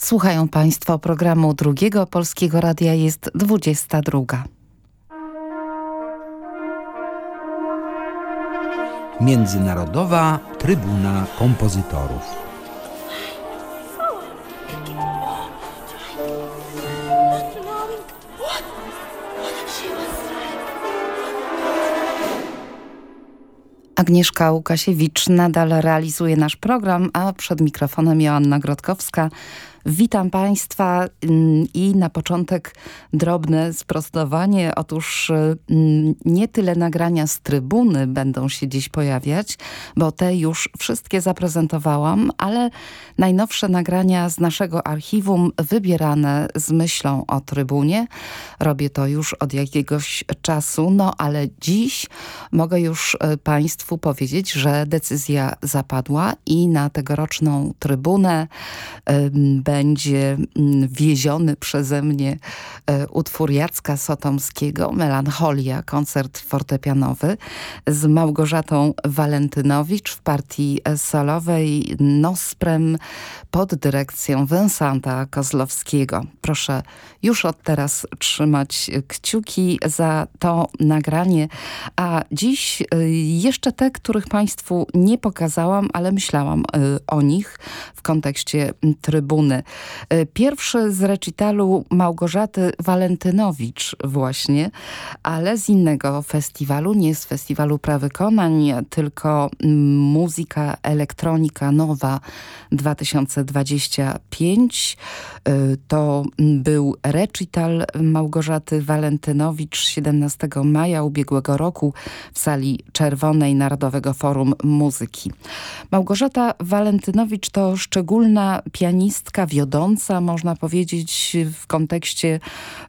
Słuchają Państwo programu Drugiego Polskiego Radia jest 22. Międzynarodowa Trybuna Kompozytorów. Agnieszka Łukasiewicz nadal realizuje nasz program, a przed mikrofonem Joanna Grodkowska. Witam Państwa mm, i na początek drobne sprostowanie. Otóż mm, nie tyle nagrania z trybuny będą się dziś pojawiać, bo te już wszystkie zaprezentowałam, ale najnowsze nagrania z naszego archiwum wybierane z myślą o trybunie. Robię to już od jakiegoś czasu, no ale dziś mogę już e, Państwu powiedzieć, że decyzja zapadła i na tegoroczną trybunę będzie mm, wieziony przeze mnie e, utwór Jacka Sotomskiego, Melancholia, koncert fortepianowy z Małgorzatą Walentynowicz w partii solowej Nosprem pod dyrekcją Vincenta Kozlowskiego. Proszę już od teraz trzymać kciuki za to nagranie, a dziś e, jeszcze te, których Państwu nie pokazałam, ale myślałam e, o nich w kontekście trybuny. E, pierwszy z recitalu Małgorzaty Walentynowicz właśnie, ale z innego festiwalu, nie z festiwalu prawykonań, tylko Muzyka Elektronika Nowa 2025. E, to był recital Małgorzaty Walentynowicz 17 maja ubiegłego roku w sali Czerwonej Narodowego Forum Muzyki. Małgorzata Walentynowicz to szczególna pianistka, wiodąca, można powiedzieć, w kontekście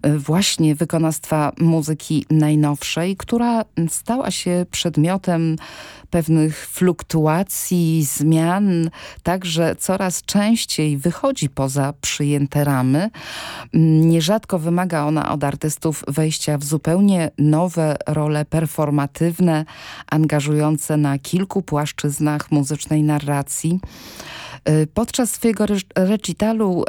e, właśnie wykonawstwa muzyki najnowszej, która stała się przedmiotem pewnych fluktuacji, zmian, także coraz częściej wychodzi poza przyjęte ramy. Nierzadko wymaga ona od artystów wejścia w zupełnie nowe role performatywne, angażujące na kilku płaszczyznach muzycznej narracji. Y, podczas swojego recitalu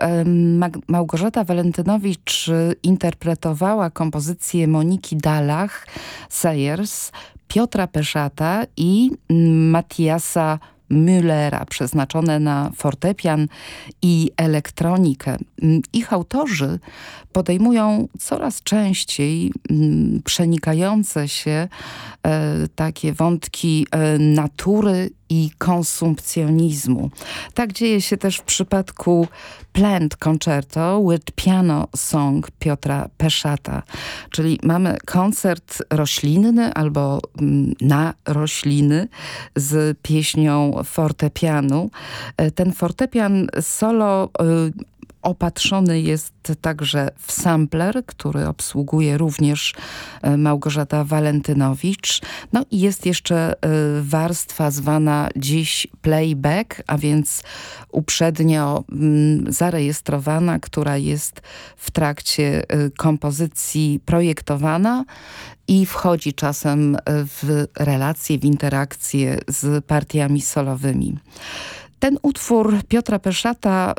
Małgorzata Walentynowicz y, interpretowała kompozycję Moniki Dalach, Sayers, Piotra Peszata i Matiasa Müllera, przeznaczone na fortepian i elektronikę. Ich autorzy podejmują coraz częściej przenikające się e, takie wątki e, natury i konsumpcjonizmu. Tak dzieje się też w przypadku Plant Concerto with Piano Song Piotra Peszata, czyli mamy koncert roślinny albo mm, na rośliny z pieśnią fortepianu. E, ten fortepian solo y, Opatrzony jest także w sampler, który obsługuje również e, Małgorzata Walentynowicz. No i jest jeszcze e, warstwa zwana dziś playback, a więc uprzednio mm, zarejestrowana, która jest w trakcie e, kompozycji projektowana i wchodzi czasem w relacje, w interakcje z partiami solowymi. Ten utwór Piotra Peszata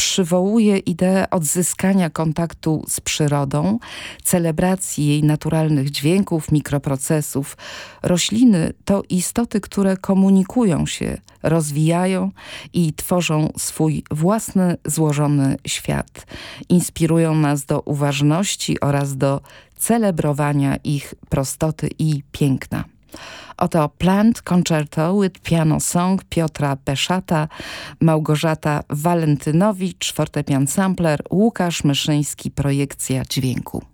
przywołuje ideę odzyskania kontaktu z przyrodą, celebracji jej naturalnych dźwięków, mikroprocesów. Rośliny to istoty, które komunikują się, rozwijają i tworzą swój własny, złożony świat. Inspirują nas do uważności oraz do celebrowania ich prostoty i piękna. Oto Plant Concerto with Piano Song Piotra Peszata, Małgorzata Walentynowicz, fortepian sampler, Łukasz Myszyński, projekcja dźwięku.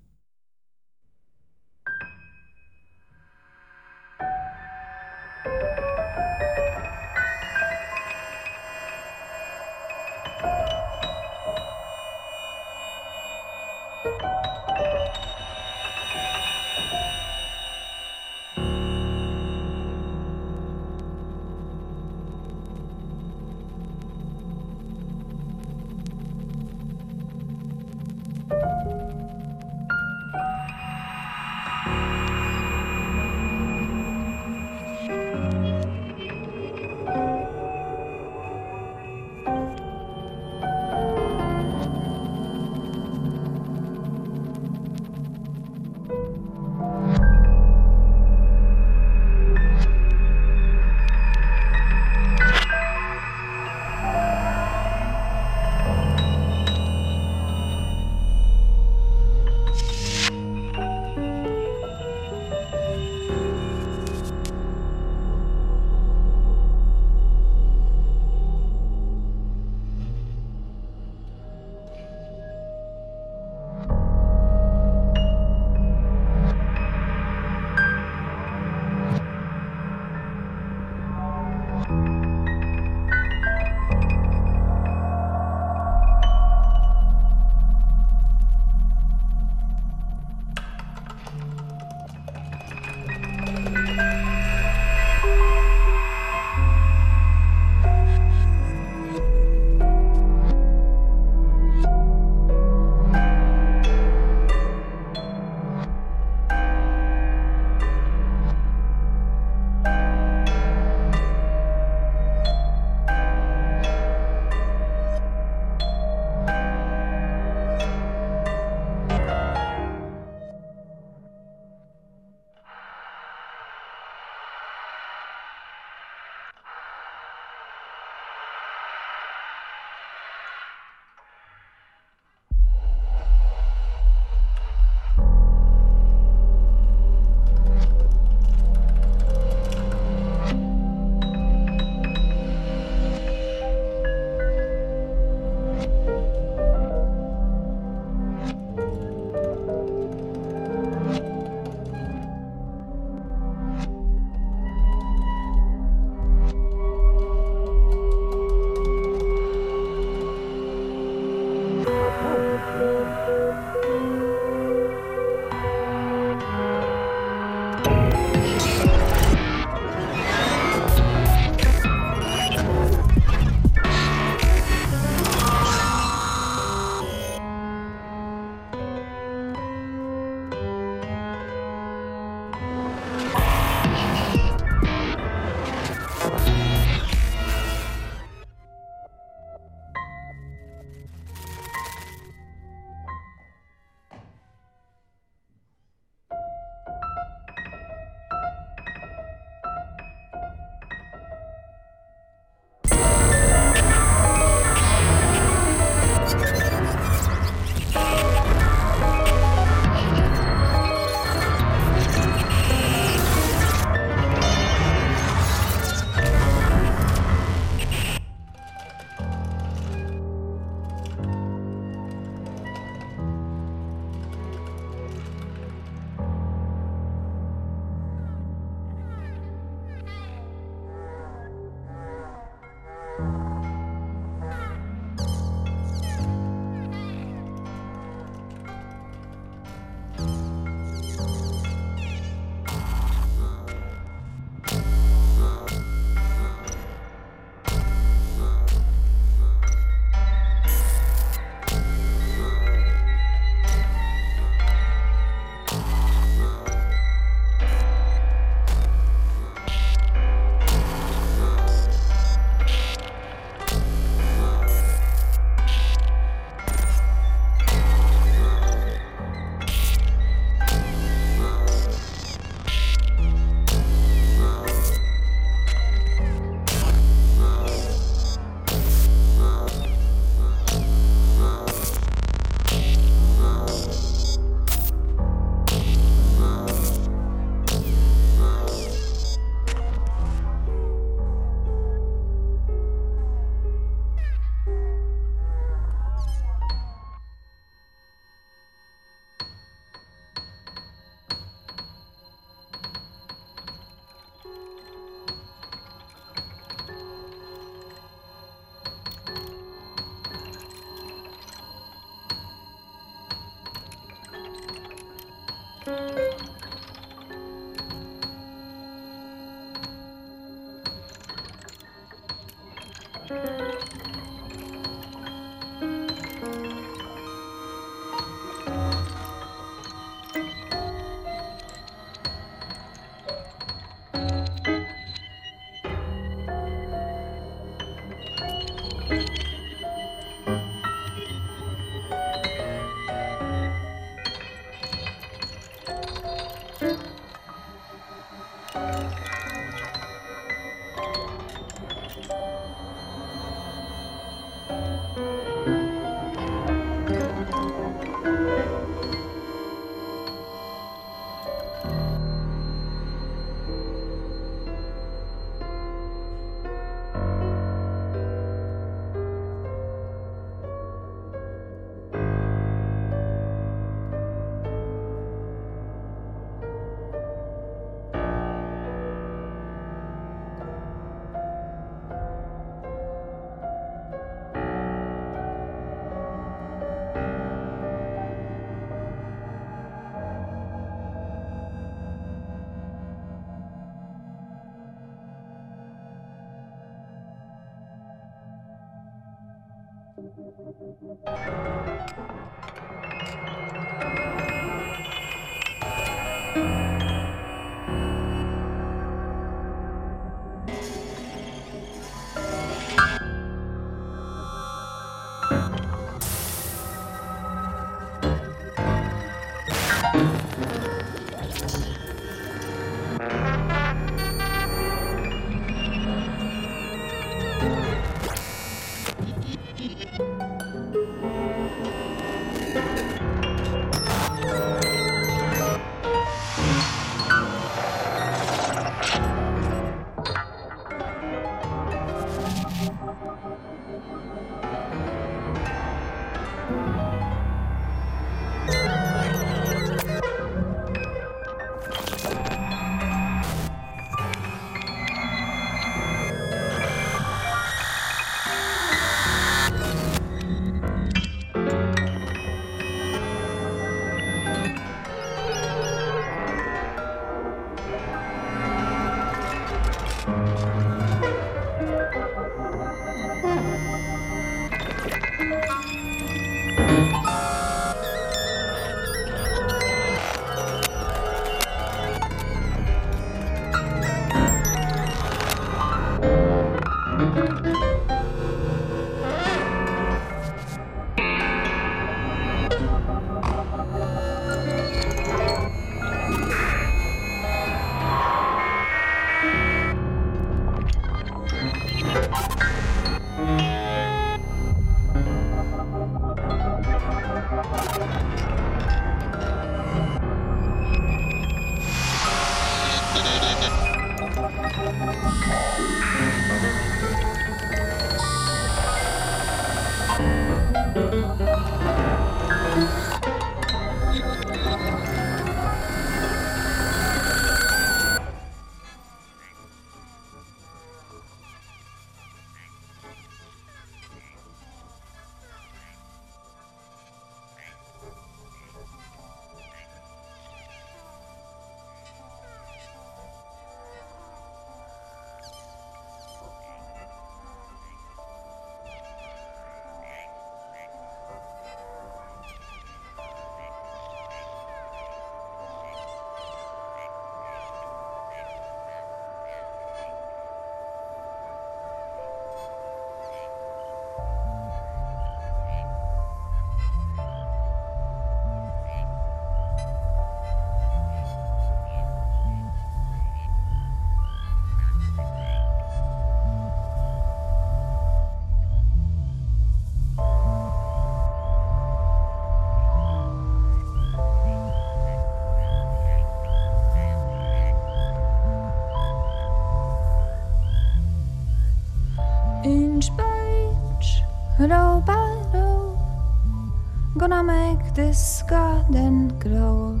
This garden grow.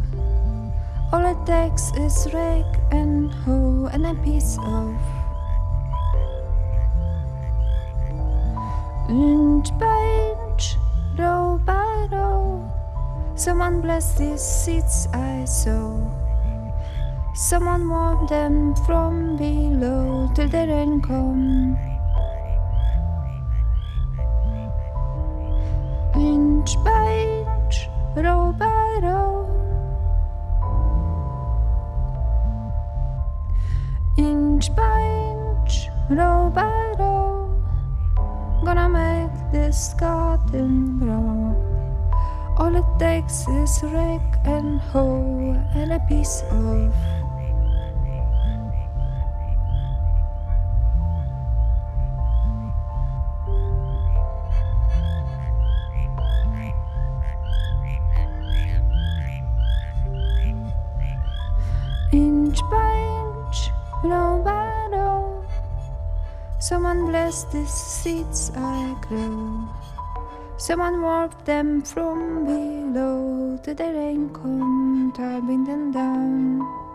All it takes is rake and hoe and a piece of inch by inch, row by row. Someone bless these seeds I sow. Someone warm them from below till the rain come. Garden grow. All it takes is rake and hoe and a piece of Bless the seeds I grow. Someone warped them from below to the rain come tumbling them down.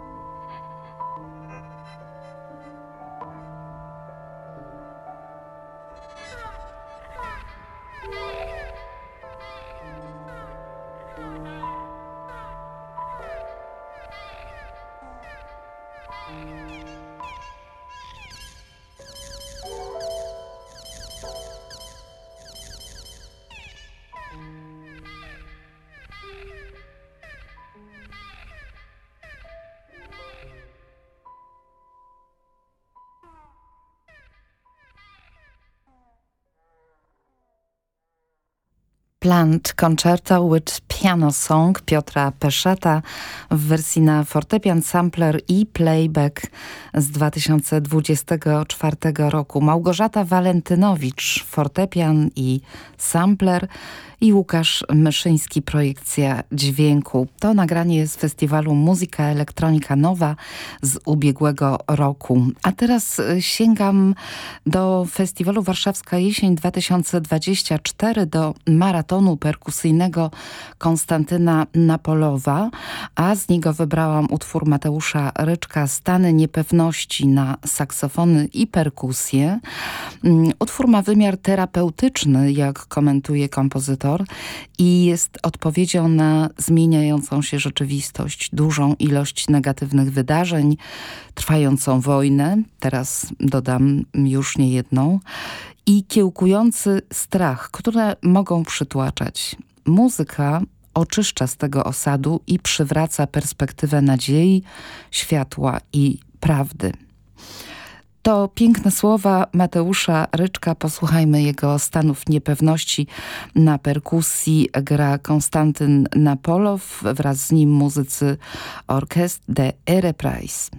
Plant Concerto with Piano Song Piotra Peszeta w wersji na fortepian, sampler i playback z 2024 roku. Małgorzata Walentynowicz, fortepian i sampler i Łukasz Myszyński, projekcja dźwięku. To nagranie z festiwalu Muzyka Elektronika Nowa z ubiegłego roku. A teraz y, sięgam do festiwalu Warszawska Jesień 2024, do maratonu perkusyjnego Konstantyna Napolowa, a z niego wybrałam utwór Mateusza Ryczka Stany Niepewności na saksofony i perkusję. Mm, utwór ma wymiar terapeutyczny, jak komentuje kompozytor i jest odpowiedzią na zmieniającą się rzeczywistość, dużą ilość negatywnych wydarzeń, trwającą wojnę, teraz dodam już nie jedną, i kiełkujący strach, które mogą przytłaczać. Muzyka oczyszcza z tego osadu i przywraca perspektywę nadziei, światła i prawdy. To piękne słowa Mateusza Ryczka. Posłuchajmy jego stanów niepewności. Na perkusji gra Konstantyn Napolow, wraz z nim muzycy Orchestre de Ereprise.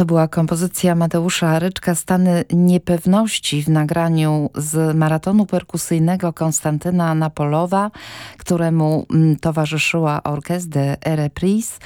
To była kompozycja Mateusza Ryczka Stany Niepewności w nagraniu z maratonu perkusyjnego Konstantyna Napolowa, któremu mm, towarzyszyła orkiestra Reprise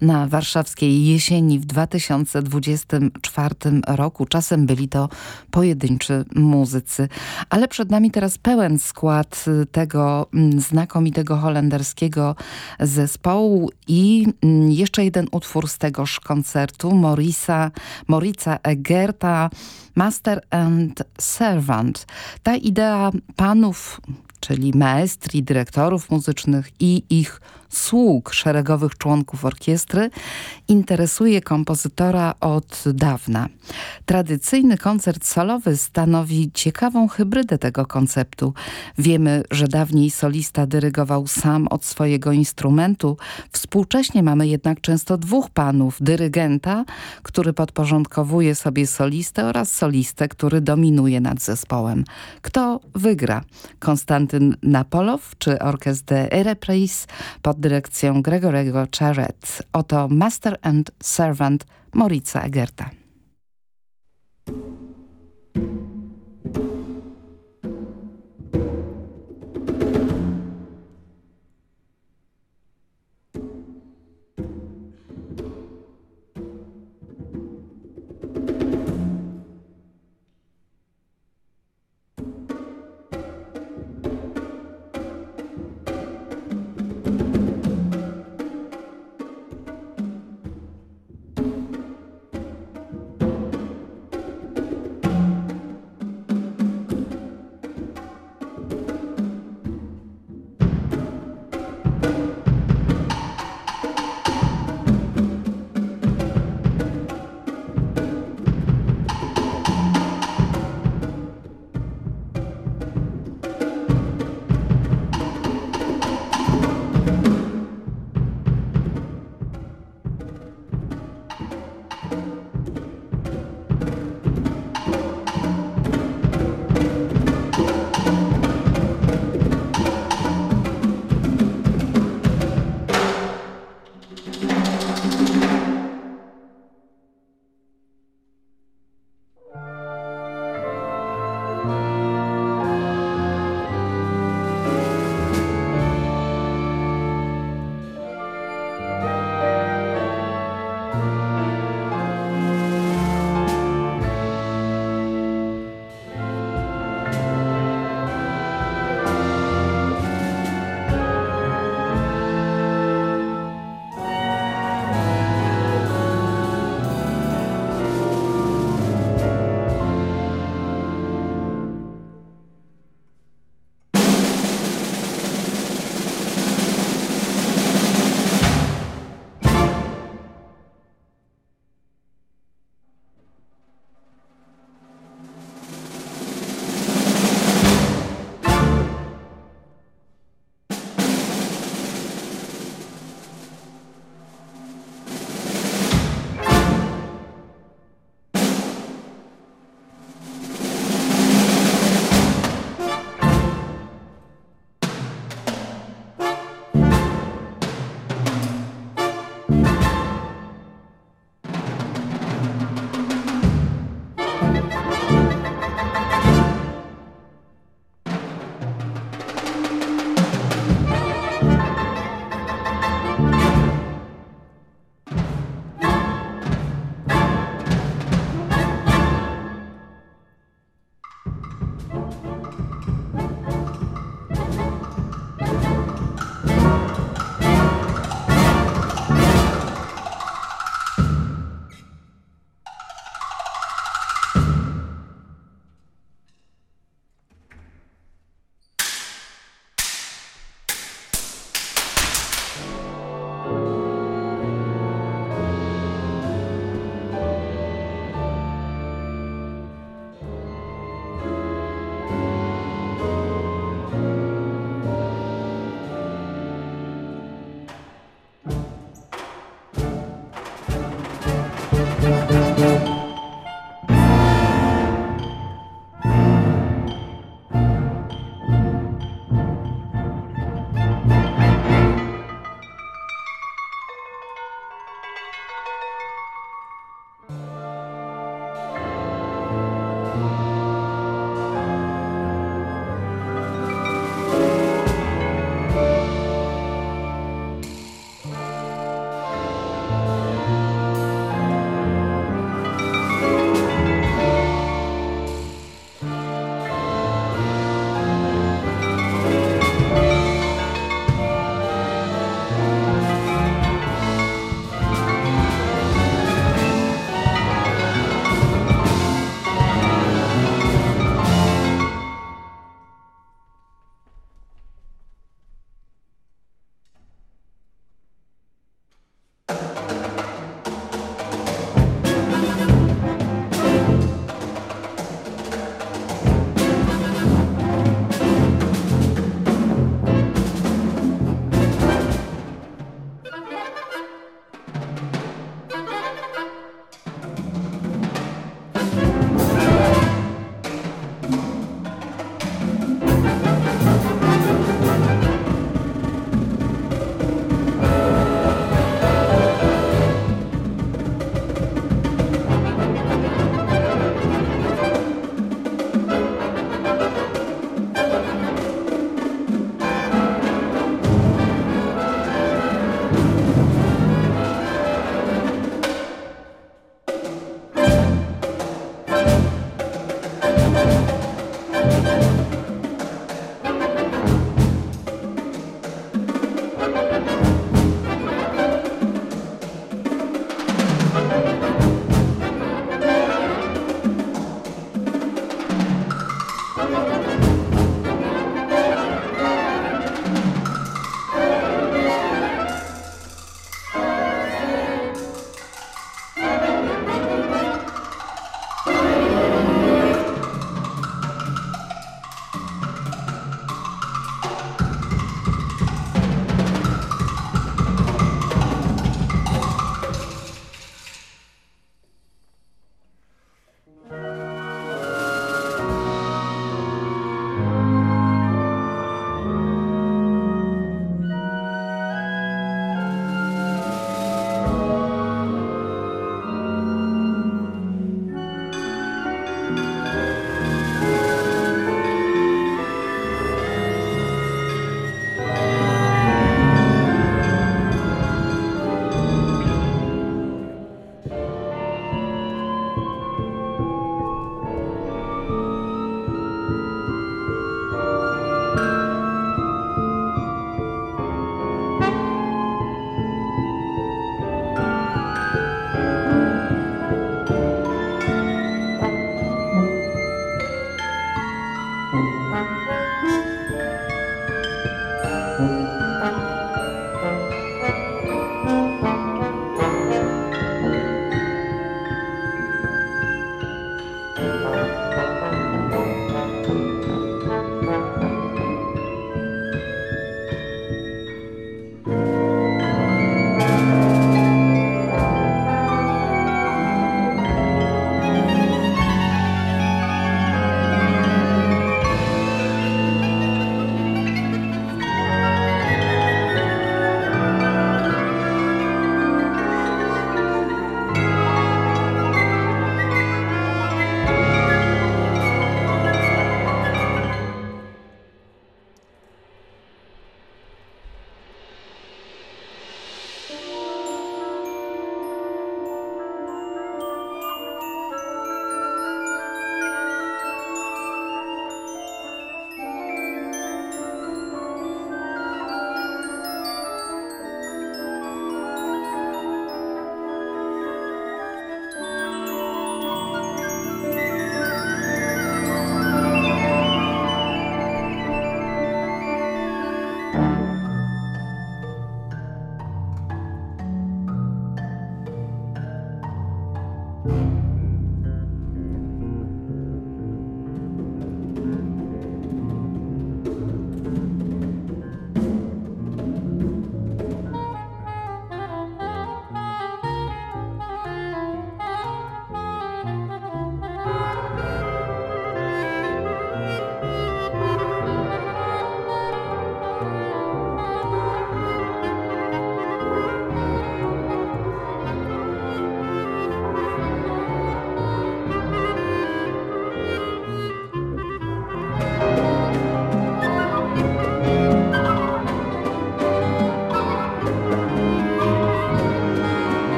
na warszawskiej jesieni w 2024 roku. Czasem byli to pojedynczy muzycy. Ale przed nami teraz pełen skład tego mm, znakomitego holenderskiego zespołu i mm, jeszcze jeden utwór z tegoż koncertu Morisa Morica Egerta, Master and Servant. Ta idea panów, czyli maestri, dyrektorów muzycznych i ich sług szeregowych członków orkiestry interesuje kompozytora od dawna. Tradycyjny koncert solowy stanowi ciekawą hybrydę tego konceptu. Wiemy, że dawniej solista dyrygował sam od swojego instrumentu. Współcześnie mamy jednak często dwóch panów. Dyrygenta, który podporządkowuje sobie solistę oraz solistę, który dominuje nad zespołem. Kto wygra? Konstantyn Napolow czy orkiestra Ereprise pod dyrekcją Gregorego Charet. Oto Master and Servant Morica Egerta.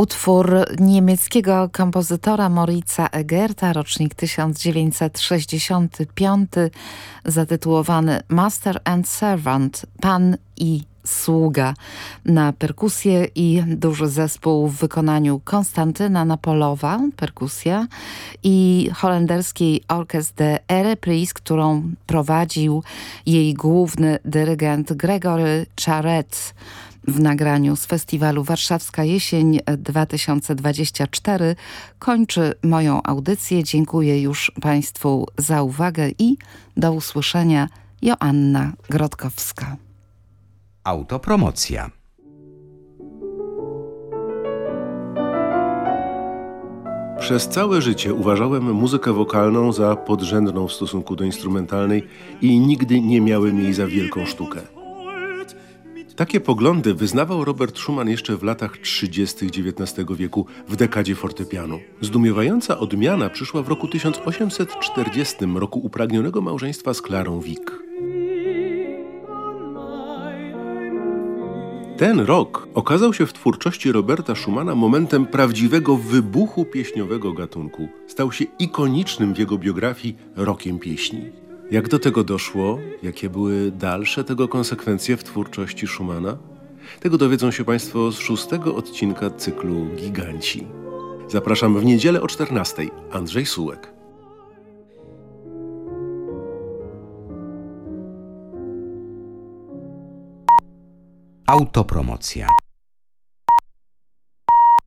Utwór niemieckiego kompozytora Moritza Egerta, rocznik 1965, zatytułowany Master and Servant, Pan i Sługa. Na perkusję i duży zespół w wykonaniu Konstantyna Napolowa, perkusja, i holenderskiej Orchestre Reprise, którą prowadził jej główny dyrygent Gregory Charet w nagraniu z festiwalu Warszawska Jesień 2024 kończy moją audycję. Dziękuję już Państwu za uwagę i do usłyszenia. Joanna Grodkowska. Autopromocja. Przez całe życie uważałem muzykę wokalną za podrzędną w stosunku do instrumentalnej i nigdy nie miałem jej za wielką sztukę. Takie poglądy wyznawał Robert Schumann jeszcze w latach 30. XIX wieku w dekadzie fortepianu. Zdumiewająca odmiana przyszła w roku 1840, roku upragnionego małżeństwa z Klarą Wick. Ten rok okazał się w twórczości Roberta Schumana momentem prawdziwego wybuchu pieśniowego gatunku. Stał się ikonicznym w jego biografii rokiem pieśni. Jak do tego doszło? Jakie były dalsze tego konsekwencje w twórczości Schumana? Tego dowiedzą się Państwo z szóstego odcinka cyklu Giganci. Zapraszam w niedzielę o 14. Andrzej Sułek. Autopromocja.